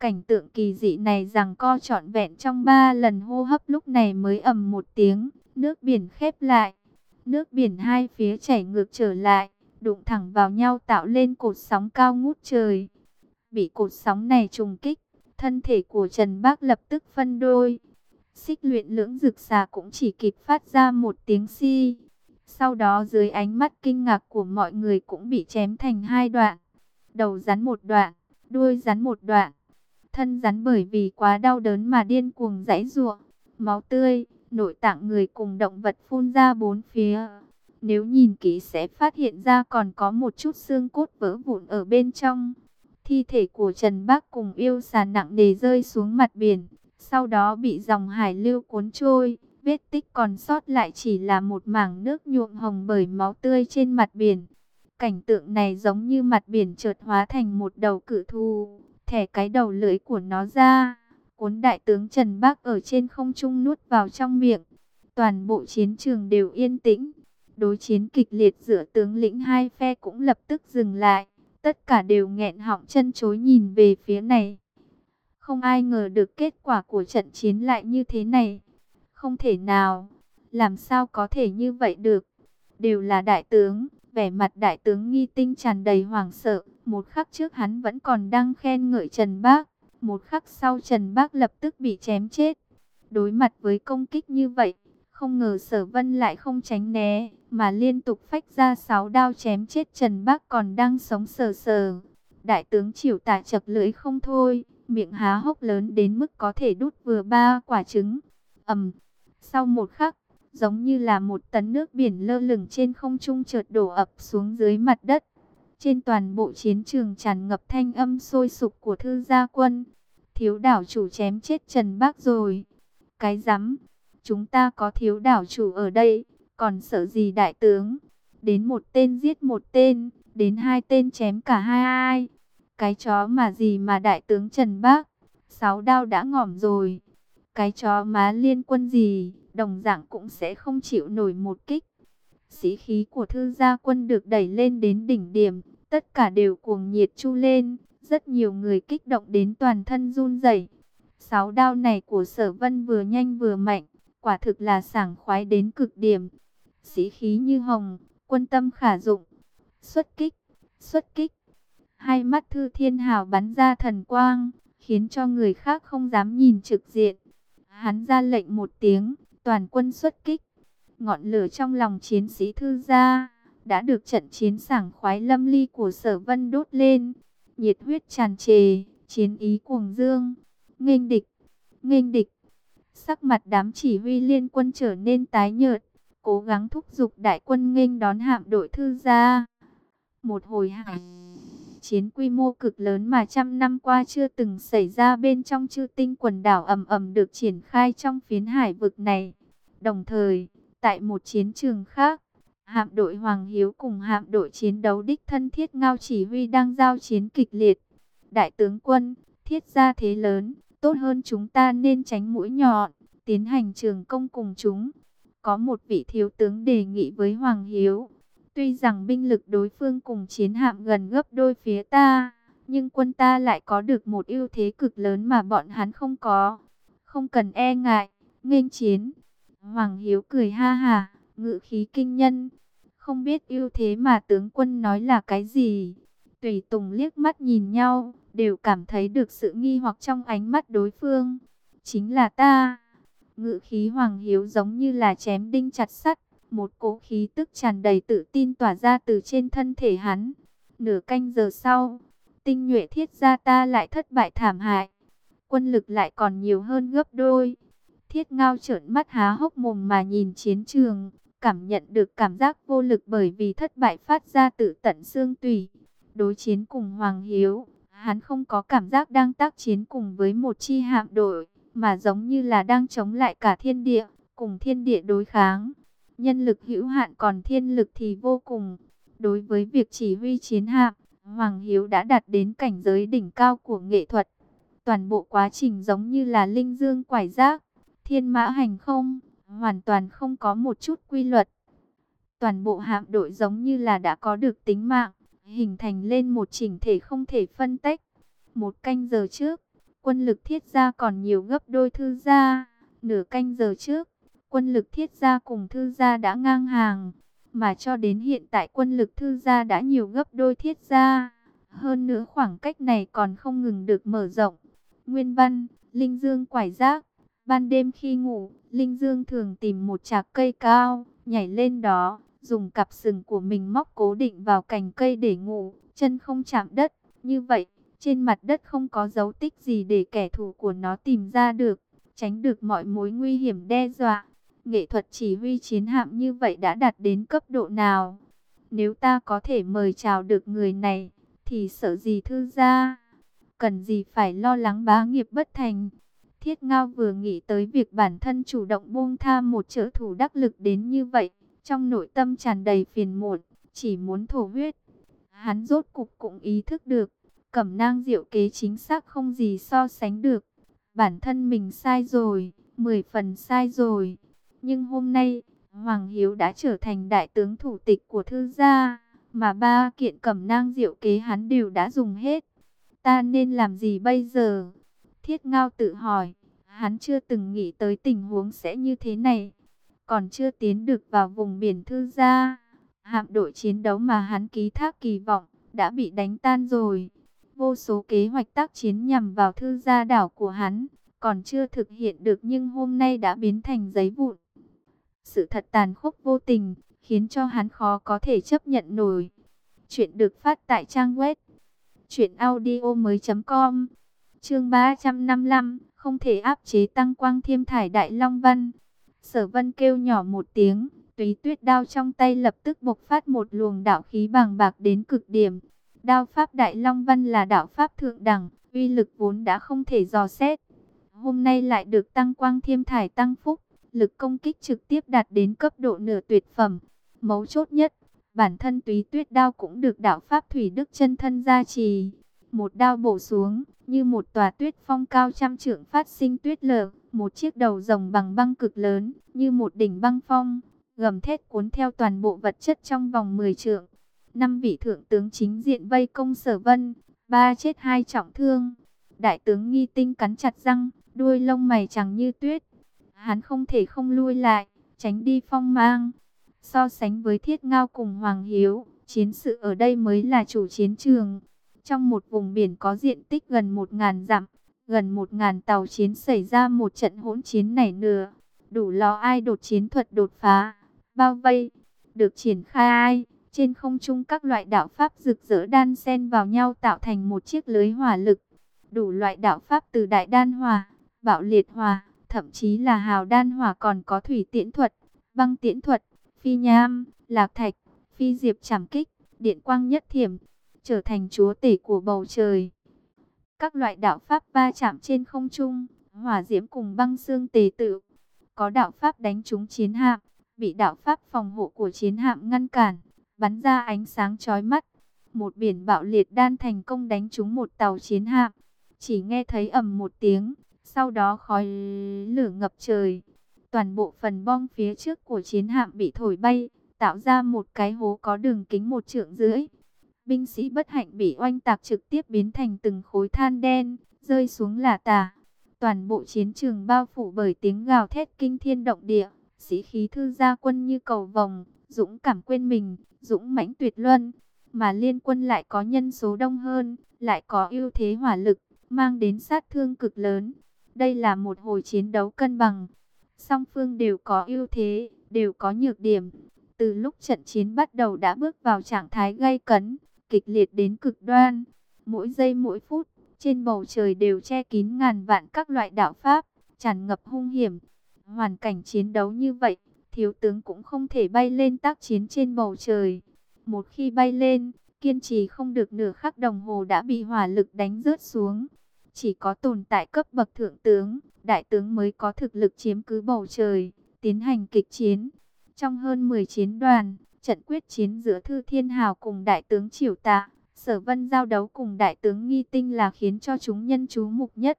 Cảnh tượng kỳ dị này rằng co trọn vẹn trong ba lần hô hấp lúc này mới ầm một tiếng, nước biển khép lại. Nước biển hai phía chảy ngược trở lại, đụng thẳng vào nhau tạo lên cột sóng cao ngút trời. Bị cột sóng này trùng kích, thân thể của Trần Bác lập tức phân đôi. Xích luyện lưỡng rực xà cũng chỉ kịp phát ra một tiếng si. Sau đó dưới ánh mắt kinh ngạc của mọi người cũng bị chém thành hai đoạn. Đầu rắn một đoạn, đuôi rắn một đoạn. Thân rắn bởi vì quá đau đớn mà điên cuồng rãy ruộng. máu tươi, nội tạng người cùng động vật phun ra bốn phía. Nếu nhìn kỹ sẽ phát hiện ra còn có một chút xương cốt vỡ vụn ở bên trong. Thi thể của Trần Bác cùng yêu xà nặng nề rơi xuống mặt biển, sau đó bị dòng hải lưu cuốn trôi. Vết tích còn sót lại chỉ là một mảng nước nhuộm hồng bởi máu tươi trên mặt biển. Cảnh tượng này giống như mặt biển chợt hóa thành một đầu cự thù, thẻ cái đầu lưỡi của nó ra, cuốn đại tướng Trần Bác ở trên không trung nuốt vào trong miệng. Toàn bộ chiến trường đều yên tĩnh, đối chiến kịch liệt giữa tướng lĩnh hai phe cũng lập tức dừng lại. Tất cả đều nghẹn họng chân chối nhìn về phía này. Không ai ngờ được kết quả của trận chiến lại như thế này. Không thể nào. Làm sao có thể như vậy được. Đều là đại tướng. Vẻ mặt đại tướng nghi tinh tràn đầy hoảng sợ. Một khắc trước hắn vẫn còn đang khen ngợi Trần Bác. Một khắc sau Trần Bác lập tức bị chém chết. Đối mặt với công kích như vậy, không ngờ sở vân lại không tránh né, mà liên tục phách ra sáu đao chém chết Trần Bác còn đang sống sờ sờ. Đại tướng chịu tả chập lưỡi không thôi, miệng há hốc lớn đến mức có thể đút vừa ba quả trứng. ầm, sau một khắc, giống như là một tấn nước biển lơ lửng trên không trung chợt đổ ập xuống dưới mặt đất. Trên toàn bộ chiến trường tràn ngập thanh âm sôi sục của thư gia quân. Thiếu đảo chủ chém chết Trần Bác rồi. Cái rắm, chúng ta có thiếu đảo chủ ở đây, còn sợ gì đại tướng? Đến một tên giết một tên, đến hai tên chém cả hai ai. Cái chó mà gì mà đại tướng Trần Bác, sáu đao đã ngỏm rồi. Cái chó má liên quân gì, đồng dạng cũng sẽ không chịu nổi một kích. Sĩ khí của thư gia quân được đẩy lên đến đỉnh điểm, tất cả đều cuồng nhiệt chu lên, rất nhiều người kích động đến toàn thân run rẩy. Sáu đao này của sở vân vừa nhanh vừa mạnh, quả thực là sảng khoái đến cực điểm. Sĩ khí như hồng, quân tâm khả dụng, xuất kích, xuất kích. Hai mắt thư thiên hào bắn ra thần quang, khiến cho người khác không dám nhìn trực diện. Hắn ra lệnh một tiếng, toàn quân xuất kích. Ngọn lửa trong lòng chiến sĩ thư gia đã được trận chiến sảng khoái lâm ly của sở vân đốt lên. Nhiệt huyết tràn trề, chiến ý cuồng dương, nghênh địch, nghênh địch. Sắc mặt đám chỉ huy liên quân trở nên tái nhợt, cố gắng thúc giục đại quân nghênh đón hạm đội thư gia. Một hồi hải chiến quy mô cực lớn mà trăm năm qua chưa từng xảy ra bên trong chư tinh quần đảo ầm ầm được triển khai trong phiến hải vực này. Đồng thời, tại một chiến trường khác, hạm đội Hoàng Hiếu cùng hạm đội chiến đấu đích thân thiết ngao chỉ huy đang giao chiến kịch liệt. Đại tướng quân, thiết ra thế lớn, tốt hơn chúng ta nên tránh mũi nhọn, tiến hành trường công cùng chúng. Có một vị thiếu tướng đề nghị với Hoàng Hiếu. Tuy rằng binh lực đối phương cùng chiến hạm gần gấp đôi phía ta, nhưng quân ta lại có được một ưu thế cực lớn mà bọn hắn không có. Không cần e ngại, nghênh chiến. Hoàng Hiếu cười ha hà, ngự khí kinh nhân. Không biết ưu thế mà tướng quân nói là cái gì. Tùy Tùng liếc mắt nhìn nhau, đều cảm thấy được sự nghi hoặc trong ánh mắt đối phương. Chính là ta. Ngự khí Hoàng Hiếu giống như là chém đinh chặt sắt. Một cỗ khí tức tràn đầy tự tin tỏa ra từ trên thân thể hắn. Nửa canh giờ sau, tinh nhuệ thiết gia ta lại thất bại thảm hại. Quân lực lại còn nhiều hơn gấp đôi. Thiết ngao trợn mắt há hốc mồm mà nhìn chiến trường, cảm nhận được cảm giác vô lực bởi vì thất bại phát ra tự tận xương tủy. Đối chiến cùng Hoàng Hiếu, hắn không có cảm giác đang tác chiến cùng với một chi hạm đội, mà giống như là đang chống lại cả thiên địa, cùng thiên địa đối kháng. Nhân lực hữu hạn còn thiên lực thì vô cùng. Đối với việc chỉ huy chiến hạm, Hoàng Hiếu đã đạt đến cảnh giới đỉnh cao của nghệ thuật. Toàn bộ quá trình giống như là linh dương quải giác, thiên mã hành không, hoàn toàn không có một chút quy luật. Toàn bộ hạm đội giống như là đã có được tính mạng, hình thành lên một chỉnh thể không thể phân tách. Một canh giờ trước, quân lực thiết gia còn nhiều gấp đôi thư gia. Nửa canh giờ trước, quân lực thiết gia cùng thư gia đã ngang hàng. Mà cho đến hiện tại quân lực thư gia đã nhiều gấp đôi thiết gia. Hơn nữa khoảng cách này còn không ngừng được mở rộng. Nguyên văn, Linh Dương quải giác. Ban đêm khi ngủ, Linh Dương thường tìm một chạc cây cao, nhảy lên đó, dùng cặp sừng của mình móc cố định vào cành cây để ngủ, chân không chạm đất. Như vậy, trên mặt đất không có dấu tích gì để kẻ thù của nó tìm ra được, tránh được mọi mối nguy hiểm đe dọa. Nghệ thuật chỉ huy chiến hạm như vậy đã đạt đến cấp độ nào? Nếu ta có thể mời chào được người này, thì sợ gì thư gia? Cần gì phải lo lắng bá nghiệp bất thành? Thiết Ngao vừa nghĩ tới việc bản thân chủ động buông tha một trợ thủ đắc lực đến như vậy, trong nội tâm tràn đầy phiền muộn, chỉ muốn thổ huyết. Hắn rốt cục cũng ý thức được, cẩm nang diệu kế chính xác không gì so sánh được. Bản thân mình sai rồi, mười phần sai rồi. Nhưng hôm nay, Hoàng Hiếu đã trở thành đại tướng thủ tịch của thư gia, mà ba kiện cẩm nang diệu kế hắn đều đã dùng hết. Ta nên làm gì bây giờ? Thiết Ngao tự hỏi, hắn chưa từng nghĩ tới tình huống sẽ như thế này. Còn chưa tiến được vào vùng biển thư gia, hạm đội chiến đấu mà hắn ký thác kỳ vọng, đã bị đánh tan rồi vô số kế hoạch tác chiến nhằm vào thư gia đảo của hắn, còn chưa thực hiện được nhưng hôm nay đã biến thành giấy vụn. Sự thật tàn khốc vô tình, khiến cho hắn khó có thể chấp nhận nổi. Chuyện được phát tại trang web truyệnaudiomoi.com. Chương 355, không thể áp chế tăng quang thiêm thải Đại Long Văn. Sở Vân kêu nhỏ một tiếng, Túy Tuyết đao trong tay lập tức bộc phát một luồng đạo khí bàng bạc đến cực điểm. Đao pháp Đại Long Văn là đạo pháp thượng đẳng, uy lực vốn đã không thể dò xét. Hôm nay lại được tăng quang thiêm thải tăng phúc, lực công kích trực tiếp đạt đến cấp độ nửa tuyệt phẩm. Mấu chốt nhất, bản thân túy tuyết đao cũng được đạo pháp thủy đức chân thân gia trì. Một đao bổ xuống, như một tòa tuyết phong cao trăm trượng phát sinh tuyết lở, một chiếc đầu rồng bằng băng cực lớn, như một đỉnh băng phong, gầm thét cuốn theo toàn bộ vật chất trong vòng 10 trượng. Năm vị thượng tướng chính diện vây công sở vân, ba chết hai trọng thương. Đại tướng nghi tinh cắn chặt răng, đuôi lông mày trắng như tuyết. Hắn không thể không lui lại, tránh đi phong mang. So sánh với thiết ngao cùng Hoàng Hiếu, chiến sự ở đây mới là chủ chiến trường. Trong một vùng biển có diện tích gần 1.000 dặm, gần 1.000 tàu chiến xảy ra một trận hỗn chiến nảy nửa. Đủ lo ai đột chiến thuật đột phá, bao vây, được triển khai. ai trên không trung các loại đạo pháp rực rỡ đan xen vào nhau tạo thành một chiếc lưới hỏa lực. Đủ loại đạo pháp từ đại đan hỏa, bạo liệt hỏa, thậm chí là hào đan hỏa còn có thủy tiễn thuật, băng tiễn thuật, phi nham, lạc thạch, phi diệp chảm kích, điện quang nhất thiểm, trở thành chúa tể của bầu trời. Các loại đạo pháp va chạm trên không trung, hỏa diễm cùng băng xương tề tự. Có đạo pháp đánh trúng chiến hạm, bị đạo pháp phòng hộ của chiến hạm ngăn cản, bắn ra ánh sáng chói mắt. Một biển bạo liệt đan thành công đánh trúng một tàu chiến hạm, chỉ nghe thấy ầm một tiếng, sau đó khói lửa ngập trời. Toàn bộ phần bom phía trước của chiến hạm bị thổi bay, tạo ra một cái hố có đường kính một trượng rưỡi. Binh sĩ bất hạnh bị oanh tạc trực tiếp biến thành từng khối than đen, rơi xuống là tà. Toàn bộ chiến trường bao phủ bởi tiếng gào thét kinh thiên động địa, sĩ khí thư gia quân như cầu vòng dũng cảm quên mình, dũng mãnh tuyệt luân. Mà liên quân lại có nhân số đông hơn, lại có ưu thế hỏa lực, mang đến sát thương cực lớn. Đây là một hồi chiến đấu cân bằng. Song phương đều có ưu thế, đều có nhược điểm. Từ lúc trận chiến bắt đầu đã bước vào trạng thái gay cấn, kịch liệt đến cực đoan. Mỗi giây mỗi phút, trên bầu trời đều che kín ngàn vạn các loại đạo pháp, tràn ngập hung hiểm. Hoàn cảnh chiến đấu như vậy, thiếu tướng cũng không thể bay lên tác chiến trên bầu trời. Một khi bay lên, kiên trì không được nửa khắc đồng hồ đã bị hỏa lực đánh rớt xuống. Chỉ có tồn tại cấp bậc thượng tướng, đại tướng mới có thực lực chiếm cứ bầu trời, tiến hành kịch chiến. Trong hơn 10 chiến đoàn, trận quyết chiến giữa Thư Thiên Hào cùng đại tướng Triều Tạ, Sở Vân giao đấu cùng đại tướng Nghi Tinh là khiến cho chúng nhân chú mục nhất.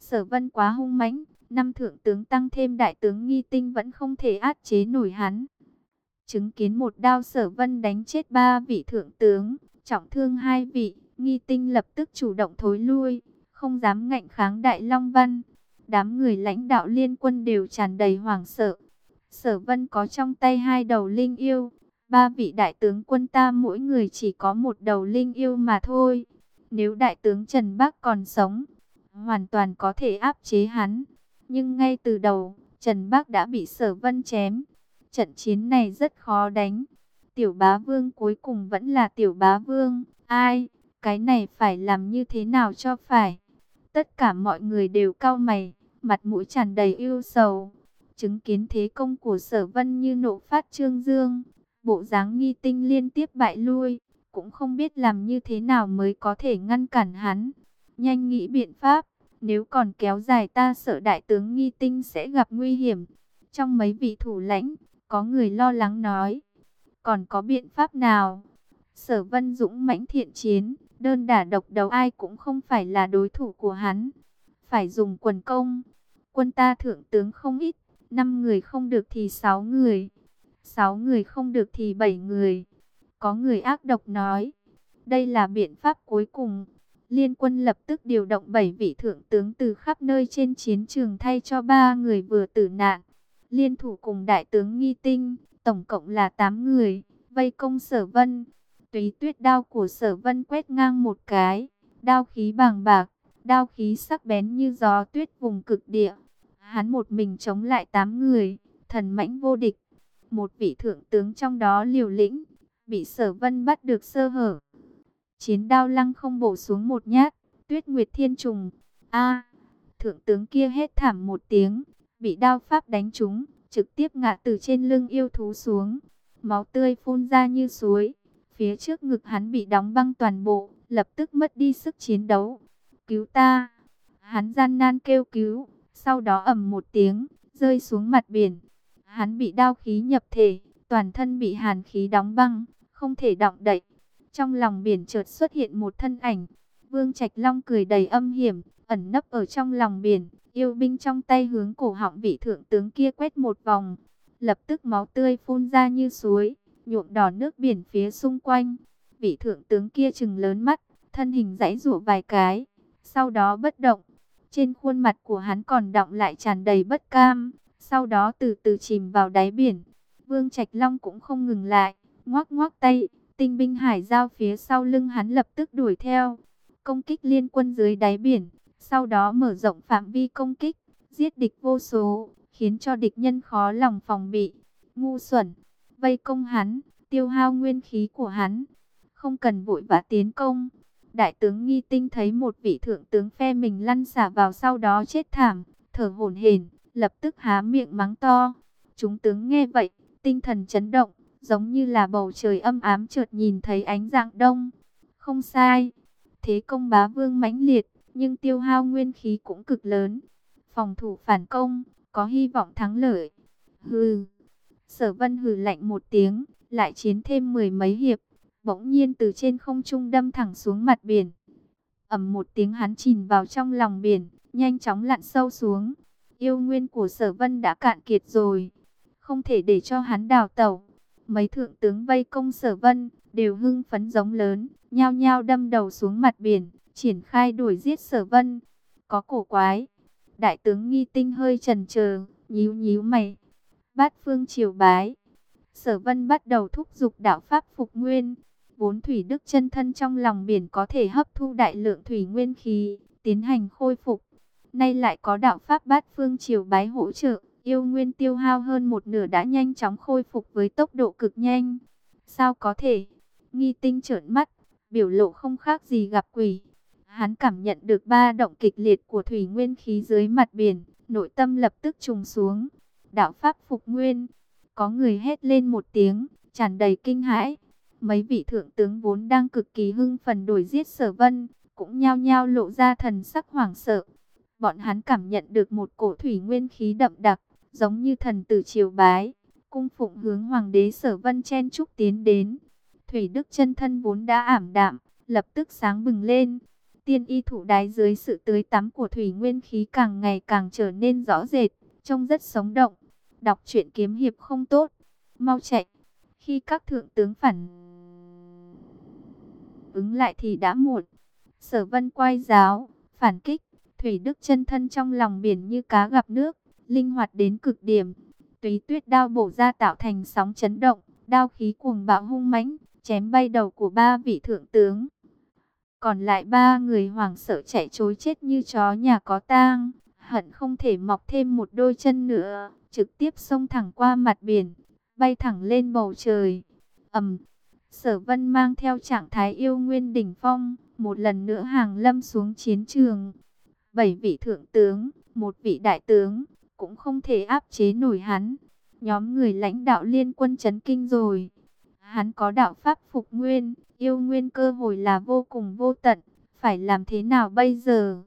Sở Vân quá hung mãnh, năm thượng tướng tăng thêm đại tướng Nghi Tinh vẫn không thể át chế nổi hắn. Chứng kiến một đao Sở Vân đánh chết ba vị thượng tướng, trọng thương hai vị, Nghi Tinh lập tức chủ động thối lui không dám ngạnh kháng Đại Long Văn. Đám người lãnh đạo liên quân đều tràn đầy hoảng sợ. Sở Vân có trong tay hai đầu linh yêu, ba vị đại tướng quân ta mỗi người chỉ có một đầu linh yêu mà thôi. Nếu đại tướng Trần Bắc còn sống, hoàn toàn có thể áp chế hắn. Nhưng ngay từ đầu, Trần Bác đã bị Sở Vân chém. Trận chiến này rất khó đánh. Tiểu bá vương cuối cùng vẫn là tiểu bá vương. Ai, cái này phải làm như thế nào cho phải. Tất cả mọi người đều cau mày, mặt mũi tràn đầy ưu sầu. Chứng kiến thế công của sở vân như nộ phát trương dương, bộ dáng nghi tinh liên tiếp bại lui, cũng không biết làm như thế nào mới có thể ngăn cản hắn. Nhanh nghĩ biện pháp, nếu còn kéo dài ta sợ đại tướng nghi tinh sẽ gặp nguy hiểm. Trong mấy vị thủ lãnh, có người lo lắng nói, còn có biện pháp nào? Sở vân dũng mãnh thiện chiến, Đơn đả độc đấu ai cũng không phải là đối thủ của hắn. Phải dùng quần công. Quân ta thượng tướng không ít. năm người không được thì sáu người. sáu người không được thì bảy người. Có người ác độc nói. Đây là biện pháp cuối cùng. Liên quân lập tức điều động bảy vị thượng tướng từ khắp nơi trên chiến trường thay cho ba người vừa tử nạn. Liên thủ cùng đại tướng Nghi Tinh, tổng cộng là 8 người, vây công sở vân. Túy tuyết đao của sở vân quét ngang một cái, đao khí bàng bạc, đao khí sắc bén như gió tuyết vùng cực địa. Hắn một mình chống lại tám người, thần mãnh vô địch. Một vị thượng tướng trong đó liều lĩnh, bị sở vân bắt được sơ hở. Chiến đao lăng không bổ xuống một nhát, tuyết nguyệt thiên trùng. a thượng tướng kia hét thảm một tiếng, bị đao pháp đánh trúng, trực tiếp ngã từ trên lưng yêu thú xuống. Máu tươi phun ra như suối, phía trước ngực hắn bị đóng băng toàn bộ, lập tức mất đi sức chiến đấu. Cứu ta! Hắn gian nan kêu cứu, sau đó ầm một tiếng, rơi xuống mặt biển. Hắn bị đao khí nhập thể, toàn thân bị hàn khí đóng băng, không thể động đậy. Trong lòng biển chợt xuất hiện một thân ảnh. Vương Trạch Long cười đầy âm hiểm, ẩn nấp ở trong lòng biển, yêu binh trong tay hướng cổ họng vị thượng tướng kia quét một vòng. Lập tức máu tươi phun ra như suối, nhuộm đỏ nước biển phía xung quanh. Vị thượng tướng kia trừng lớn mắt, thân hình giãy rủa vài cái, sau đó bất động. Trên khuôn mặt của hắn còn đọng lại tràn đầy bất cam, sau đó từ từ chìm vào đáy biển. Vương Trạch Long cũng không ngừng lại, ngoác ngoác tay, tinh binh hải giao phía sau lưng hắn lập tức đuổi theo, công kích liên quân dưới đáy biển, sau đó mở rộng phạm vi công kích, giết địch vô số, khiến cho địch nhân khó lòng phòng bị. Ngu xuẩn, vây công hắn, tiêu hao nguyên khí của hắn, không cần vội vã tiến công. Đại tướng Nghi Tinh thấy một vị thượng tướng phe mình lăn xả vào sau đó chết thảm, thở hổn hển, lập tức há miệng mắng to. Chúng tướng nghe vậy, tinh thần chấn động, giống như là bầu trời âm ám chợt nhìn thấy ánh dạng đông. Không sai, thế công bá vương mãnh liệt, nhưng tiêu hao nguyên khí cũng cực lớn. Phòng thủ phản công, có hy vọng thắng lợi. Hừ, sở vân hừ lạnh một tiếng, lại chiến thêm mười mấy hiệp, bỗng nhiên từ trên không trung đâm thẳng xuống mặt biển. ầm một tiếng hắn chìm vào trong lòng biển, nhanh chóng lặn sâu xuống. Yêu nguyên của sở vân đã cạn kiệt rồi, không thể để cho hắn đào tẩu. Mấy thượng tướng vây công sở vân, đều hưng phấn giống lớn, nhao nhao đâm đầu xuống mặt biển, triển khai đuổi giết sở vân. Có cổ quái, đại tướng nghi tinh hơi trần chờ nhíu nhíu mày. Bát phương triều bái, sở vân bắt đầu thúc giục đạo pháp phục nguyên. Vốn thủy đức chân thân trong lòng biển có thể hấp thu đại lượng thủy nguyên khí, tiến hành khôi phục. Nay lại có đạo pháp bát phương triều bái hỗ trợ, yêu nguyên tiêu hao hơn một nửa đã nhanh chóng khôi phục với tốc độ cực nhanh. Sao có thể? Nghi tinh trợn mắt, biểu lộ không khác gì gặp quỷ. Hắn cảm nhận được ba động kịch liệt của thủy nguyên khí dưới mặt biển, nội tâm lập tức trùng xuống. Đạo pháp phục nguyên, có người hét lên một tiếng, tràn đầy kinh hãi. Mấy vị thượng tướng vốn đang cực kỳ hưng phần đổi giết sở vân, cũng nhao nhao lộ ra thần sắc hoảng sợ. Bọn hắn cảm nhận được một cổ thủy nguyên khí đậm đặc, giống như thần tử triều bái. Cung phụng hướng hoàng đế sở vân chen trúc tiến đến. Thủy đức chân thân vốn đã ảm đạm, lập tức sáng bừng lên. Tiên y thủ đái dưới sự tưới tắm của thủy nguyên khí càng ngày càng trở nên rõ rệt, trông rất sống động. Đọc truyện kiếm hiệp không tốt, mau chạy. Khi các thượng tướng phản ứng lại thì đã muộn. Sở vân quay giáo, phản kích, thủy đức chân thân trong lòng biển như cá gặp nước, linh hoạt đến cực điểm. Túy tuyết đao bổ ra tạo thành sóng chấn động, đao khí cuồng bạo hung mãnh, chém bay đầu của ba vị thượng tướng. Còn lại ba người hoảng sợ chạy trối chết như chó nhà có tang, hận không thể mọc thêm một đôi chân nữa, trực tiếp xông thẳng qua mặt biển, bay thẳng lên bầu trời. ầm, Sở Vân mang theo trạng thái yêu nguyên đỉnh phong, một lần nữa hàng lâm xuống chiến trường. Bảy vị thượng tướng, một vị đại tướng, cũng không thể áp chế nổi hắn. Nhóm người lãnh đạo liên quân chấn kinh rồi. Hắn có đạo pháp phục nguyên, yêu nguyên cơ hội là vô cùng vô tận. Phải làm thế nào bây giờ?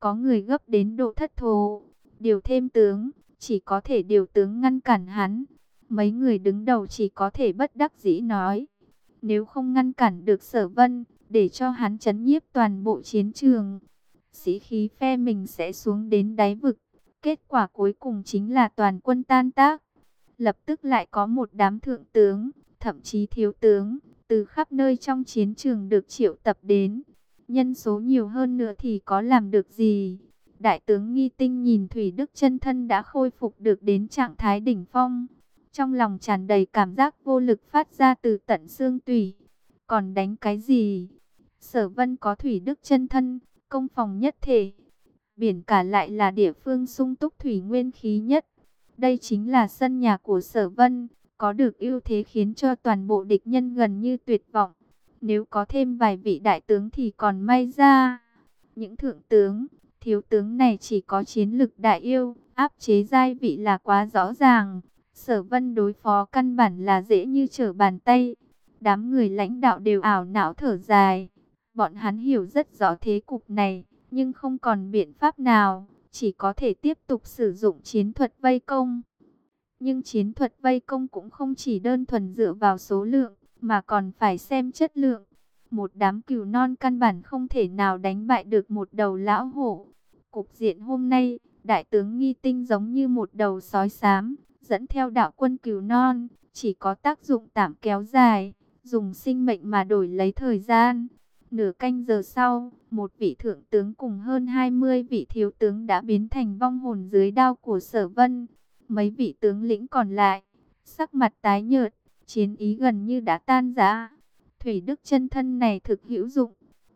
Có người gấp đến độ thất thố. Điều thêm tướng, chỉ có thể điều tướng ngăn cản hắn. Mấy người đứng đầu chỉ có thể bất đắc dĩ nói. Nếu không ngăn cản được sở vân, để cho hắn chấn nhiếp toàn bộ chiến trường, sĩ khí phe mình sẽ xuống đến đáy vực. Kết quả cuối cùng chính là toàn quân tan tác. Lập tức lại có một đám thượng tướng, thậm chí thiếu tướng, từ khắp nơi trong chiến trường được triệu tập đến. Nhân số nhiều hơn nữa thì có làm được gì? Đại tướng Nghi Tinh nhìn Thủy Đức chân thân đã khôi phục được đến trạng thái đỉnh phong. Trong lòng tràn đầy cảm giác vô lực phát ra từ tận xương tủy. Còn đánh cái gì? Sở vân có thủy đức chân thân, công phòng nhất thể. Biển cả lại là địa phương sung túc thủy nguyên khí nhất. Đây chính là sân nhà của sở vân, có được ưu thế khiến cho toàn bộ địch nhân gần như tuyệt vọng. Nếu có thêm vài vị đại tướng thì còn may ra. Những thượng tướng, thiếu tướng này chỉ có chiến lực đại yêu, áp chế giai vị là quá rõ ràng. Sở vân đối phó căn bản là dễ như trở bàn tay. Đám người lãnh đạo đều ảo não thở dài. Bọn hắn hiểu rất rõ thế cục này, nhưng không còn biện pháp nào, chỉ có thể tiếp tục sử dụng chiến thuật vây công. Nhưng chiến thuật vây công cũng không chỉ đơn thuần dựa vào số lượng, mà còn phải xem chất lượng. Một đám cừu non căn bản không thể nào đánh bại được một đầu lão hổ. Cục diện hôm nay, đại tướng nghi tinh giống như một đầu sói xám, dẫn theo đạo quân cừu non, chỉ có tác dụng tạm kéo dài, dùng sinh mệnh mà đổi lấy thời gian. Nửa canh giờ sau, một vị thượng tướng cùng hơn 20 vị thiếu tướng đã biến thành vong hồn dưới đao của sở vân. Mấy vị tướng lĩnh còn lại, sắc mặt tái nhợt, chiến ý gần như đã tan rã. Thủy Đức chân thân này thực hữu dụng,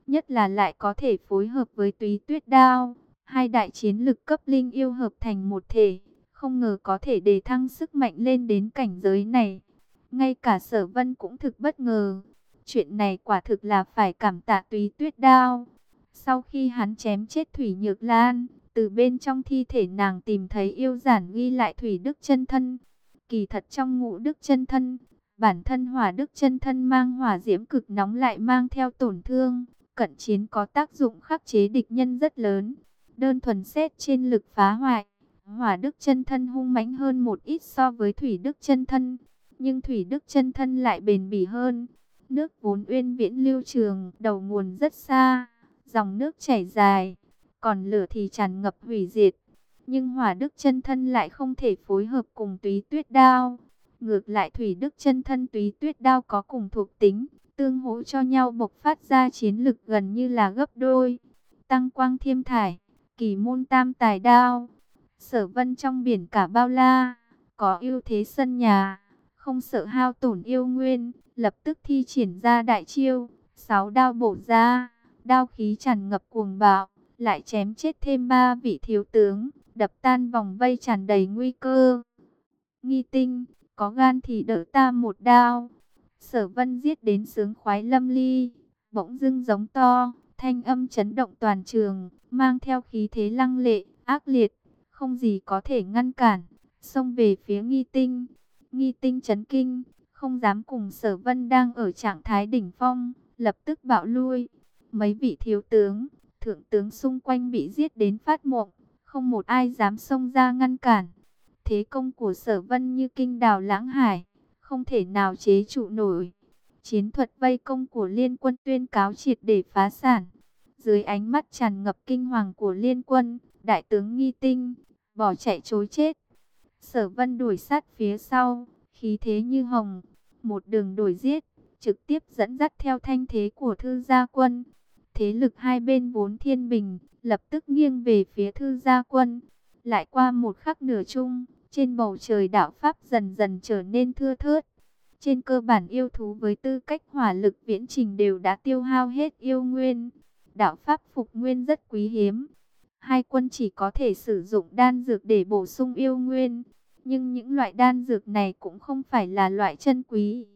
nhất là lại có thể phối hợp với túy tuyết đao. Hai đại chiến lực cấp linh yêu hợp thành một thể, không ngờ có thể đề thăng sức mạnh lên đến cảnh giới này. Ngay cả sở vân cũng thực bất ngờ. Chuyện này quả thực là phải cảm tạ túy tuyết đao. Sau khi hắn chém chết Thủy Nhược Lan, từ bên trong thi thể nàng tìm thấy yêu giản ghi lại Thủy Đức chân thân. Kỳ thật trong ngũ Đức chân thân, bản thân hỏa Đức chân thân mang hỏa diễm cực nóng lại mang theo tổn thương. Cận chiến có tác dụng khắc chế địch nhân rất lớn. Đơn thuần xét trên lực phá hoại, hỏa Đức chân thân hung mãnh hơn một ít so với Thủy Đức chân thân. Nhưng Thủy Đức chân thân lại bền bỉ hơn. Nước vốn uyên viễn lưu trường, đầu nguồn rất xa, dòng nước chảy dài, còn lửa thì tràn ngập hủy diệt. Nhưng hỏa đức chân thân lại không thể phối hợp cùng túy tuyết đao. Ngược lại thủy đức chân thân túy tuyết đao có cùng thuộc tính, tương hỗ cho nhau bộc phát ra chiến lực gần như là gấp đôi. Tăng quang thiêm thải, kỳ môn tam tài đao, sở vân trong biển cả bao la, có ưu thế sân nhà, không sợ hao tổn yêu nguyên, lập tức thi triển ra đại chiêu, sáu đao bổ ra, đao khí tràn ngập cuồng bạo, lại chém chết thêm ba vị thiếu tướng, đập tan vòng vây tràn đầy nguy cơ. Nghi tinh, có gan thì đỡ ta một đao. Sở vân giết đến sướng khoái lâm ly, bỗng dưng giống to, thanh âm chấn động toàn trường, mang theo khí thế lăng lệ, ác liệt, không gì có thể ngăn cản, xông về phía nghi tinh. Nghi tinh chấn kinh, không dám cùng sở vân đang ở trạng thái đỉnh phong, lập tức bạo lui. Mấy vị thiếu tướng, thượng tướng xung quanh bị giết đến phát mộng, không một ai dám xông ra ngăn cản. Thế công của sở vân như kinh đào lãng hải, không thể nào chế trụ nổi. Chiến thuật vây công của liên quân tuyên cáo triệt để phá sản. Dưới ánh mắt tràn ngập kinh hoàng của liên quân, đại tướng nghi tinh, bỏ chạy chối chết. Sở vân đuổi sát phía sau, khí thế như hồng, một đường đuổi giết, trực tiếp dẫn dắt theo thanh thế của thư gia quân. Thế lực hai bên vốn thiên bình, lập tức nghiêng về phía thư gia quân. Lại qua một khắc nửa chung, trên bầu trời đạo Pháp dần dần trở nên thưa thớt. Trên cơ bản yêu thú với tư cách hỏa lực viễn trình đều đã tiêu hao hết yêu nguyên. Đạo Pháp phục nguyên rất quý hiếm. Hai quân chỉ có thể sử dụng đan dược để bổ sung yêu nguyên. Nhưng những loại đan dược này cũng không phải là loại chân quý.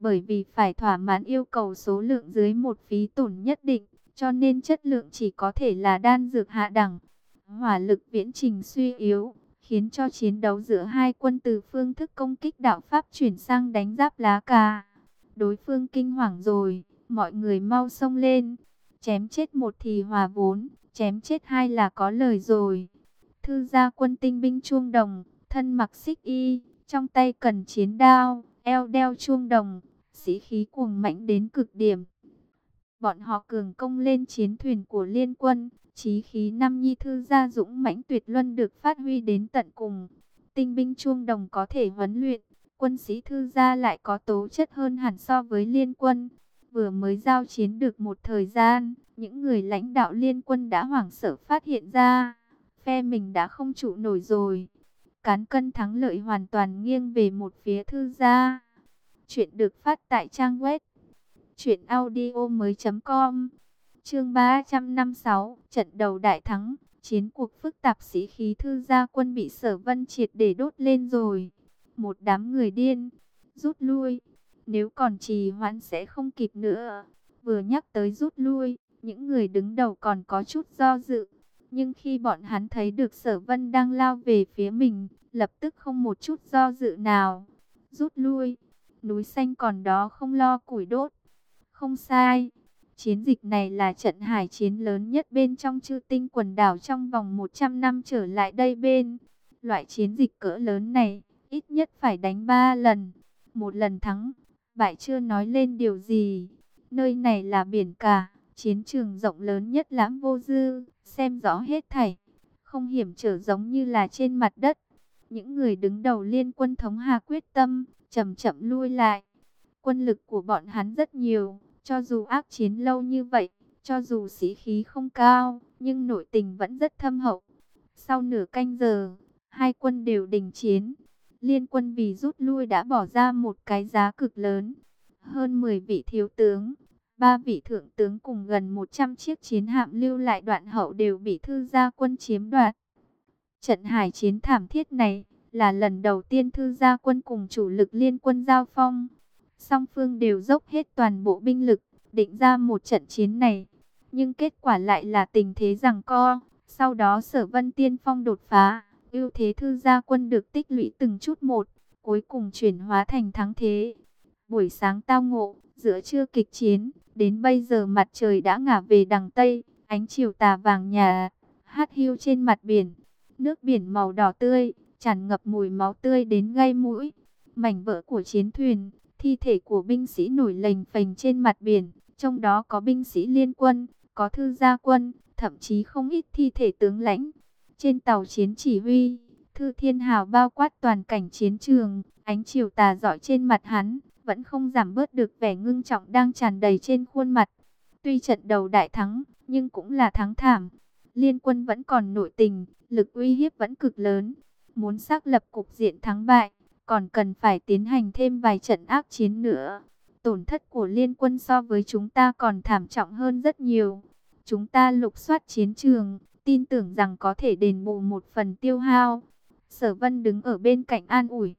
Bởi vì phải thỏa mãn yêu cầu số lượng dưới một phí tổn nhất định, cho nên chất lượng chỉ có thể là đan dược hạ đẳng. Hỏa lực viễn trình suy yếu, khiến cho chiến đấu giữa hai quân từ phương thức công kích đạo Pháp chuyển sang đánh giáp lá cà. Đối phương kinh hoàng rồi, mọi người mau xông lên. Chém chết một thì hòa vốn, chém chết hai là có lời rồi. Thư gia quân tinh binh chuông đồng, thân mặc xích y, trong tay cầm chiến đao, eo đeo chuông đồng, sĩ khí cuồng mạnh đến cực điểm. Bọn họ cường công lên chiến thuyền của liên quân, chí khí năm nhi thư gia dũng mãnh tuyệt luân được phát huy đến tận cùng. Tinh binh chuông đồng có thể huấn luyện, quân sĩ thư gia lại có tố chất hơn hẳn so với liên quân. Vừa mới giao chiến được một thời gian, những người lãnh đạo liên quân đã hoảng sợ phát hiện ra, phe mình đã không trụ nổi rồi cán cân thắng lợi hoàn toàn nghiêng về một phía thư gia. Chuyện được phát tại trang web Chuyện audio mới com. Chương 356 Trận đầu đại thắng. Chiến cuộc phức tạp sĩ khí thư gia quân bị sở vân triệt để đốt lên rồi. Một đám người điên, Rút lui. Nếu còn trì hoãn sẽ không kịp nữa. Vừa nhắc tới rút lui, Những người đứng đầu còn có chút do dự. Nhưng khi bọn hắn thấy được sở vân đang lao về phía mình Lập tức không một chút do dự nào Rút lui Núi xanh còn đó không lo củi đốt không sai, chiến dịch này là trận hải chiến lớn nhất bên trong chư tinh quần đảo trong vòng 100 năm trở lại đây bên. Loại chiến dịch cỡ lớn này, ít nhất phải đánh 3 lần. Một lần thắng, bại chưa nói lên điều gì. Nơi này là biển cả, chiến trường rộng lớn nhất lãm vô dư, xem rõ hết thảy. Không hiểm trở giống như là trên mặt đất. Những người đứng đầu liên quân thống hà quyết tâm, chậm chậm lui lại. Quân lực của bọn hắn rất nhiều, cho dù ác chiến lâu như vậy, cho dù sĩ khí không cao, nhưng nội tình vẫn rất thâm hậu. Sau nửa canh giờ, hai quân đều đình chiến. Liên quân vì rút lui đã bỏ ra một cái giá cực lớn. Hơn 10 vị thiếu tướng, ba vị thượng tướng cùng gần 100 chiếc chiến hạm lưu lại đoạn hậu đều bị thư gia quân chiếm đoạt. Trận hải chiến thảm thiết này là lần đầu tiên thư gia quân cùng chủ lực liên quân giao phong. Song phương đều dốc hết toàn bộ binh lực, định ra một trận chiến này. Nhưng kết quả lại là tình thế rằng co. Sau đó sở vân tiên phong đột phá, ưu thế thư gia quân được tích lũy từng chút một, cuối cùng chuyển hóa thành thắng thế. Buổi sáng tao ngộ, giữa trưa kịch chiến, đến bây giờ mặt trời đã ngả về đằng Tây, ánh chiều tà vàng nhà, hát hiu trên mặt biển. Nước biển màu đỏ tươi, tràn ngập mùi máu tươi đến gây mũi. Mảnh vỡ của chiến thuyền, Thi thể của binh sĩ nổi lềnh phềnh trên mặt biển, trong đó có binh sĩ liên quân, có thư gia quân, thậm chí không ít thi thể tướng lãnh. Trên tàu chiến chỉ huy, thư thiên hào bao quát toàn cảnh chiến trường, ánh chiều tà dọi trên mặt hắn, vẫn không giảm bớt được vẻ ngưng trọng đang tràn đầy trên khuôn mặt. Tuy trận đầu đại thắng, nhưng cũng là thắng thảm. Liên quân vẫn còn nội tình, lực uy hiếp vẫn cực lớn. Muốn xác lập cục diện thắng bại, còn cần phải tiến hành thêm vài trận ác chiến nữa. Tổn thất của liên quân so với chúng ta còn thảm trọng hơn rất nhiều. Chúng ta lục soát chiến trường, tin tưởng rằng có thể đền bù một phần tiêu hao. Sở vân đứng ở bên cạnh an ủi.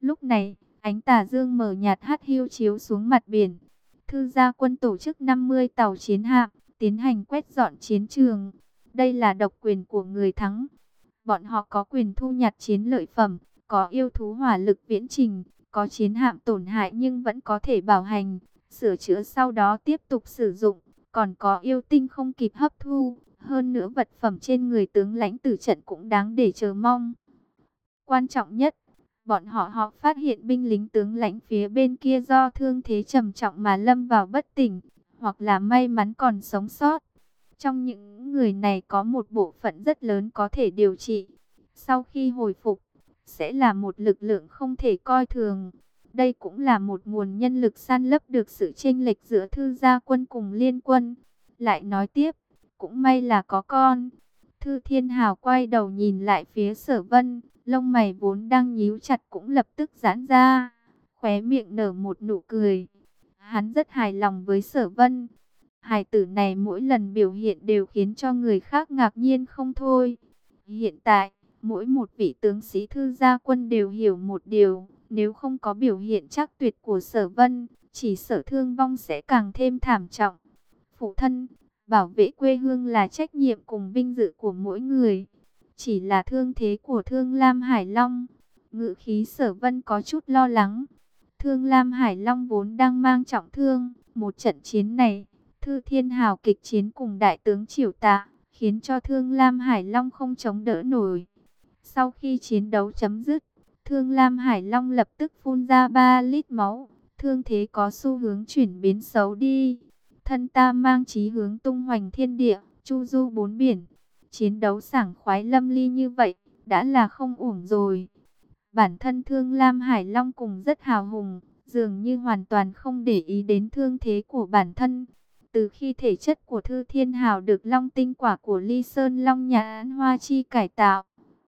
Lúc này, ánh tà dương mờ nhạt hát hiu chiếu xuống mặt biển. Thư gia quân tổ chức 50 tàu chiến hạm, tiến hành quét dọn chiến trường. Đây là độc quyền của người thắng. Bọn họ có quyền thu nhặt chiến lợi phẩm, có yêu thú hỏa lực viễn trình, có chiến hạm tổn hại nhưng vẫn có thể bảo hành, sửa chữa sau đó tiếp tục sử dụng, còn có yêu tinh không kịp hấp thu, hơn nữa vật phẩm trên người tướng lãnh tử trận cũng đáng để chờ mong. Quan trọng nhất, bọn họ họ phát hiện binh lính tướng lãnh phía bên kia do thương thế trầm trọng mà lâm vào bất tỉnh, hoặc là may mắn còn sống sót. Trong những người này có một bộ phận rất lớn có thể điều trị. Sau khi hồi phục, sẽ là một lực lượng không thể coi thường. Đây cũng là một nguồn nhân lực san lấp được sự chênh lệch giữa thư gia quân cùng liên quân. Lại nói tiếp, cũng may là có con. Thư Thiên Hào quay đầu nhìn lại phía sở vân, lông mày vốn đang nhíu chặt cũng lập tức giãn ra, khóe miệng nở một nụ cười. Hắn rất hài lòng với sở vân. Hài tử này mỗi lần biểu hiện đều khiến cho người khác ngạc nhiên không thôi. Hiện tại, Mỗi một vị tướng sĩ thư gia quân đều hiểu một điều, nếu không có biểu hiện chắc tuyệt của sở vân, chỉ sở thương vong sẽ càng thêm thảm trọng. Phụ thân, bảo vệ quê hương là trách nhiệm cùng vinh dự của mỗi người. Chỉ là thương thế của thương Lam Hải Long. Ngự khí sở vân có chút lo lắng. Thương Lam Hải Long vốn đang mang trọng thương. Một trận chiến này, Thư Thiên Hào kịch chiến cùng đại tướng Triều Tạ, khiến cho Thương Lam Hải Long không chống đỡ nổi. Sau khi chiến đấu chấm dứt, Thương Lam Hải Long lập tức phun ra 3 lít máu. Thương thế có xu hướng chuyển biến xấu đi. Thân ta mang chí hướng tung hoành thiên địa, chu du bốn biển. Chiến đấu sảng khoái lâm ly như vậy, đã là không uổng rồi. Bản thân Thương Lam Hải Long cùng rất hào hùng, dường như hoàn toàn không để ý đến thương thế của bản thân. Từ khi thể chất của Thư Thiên Hào được long tinh quả của Ly Sơn Long Nhà Án Hoa Chi cải tạo,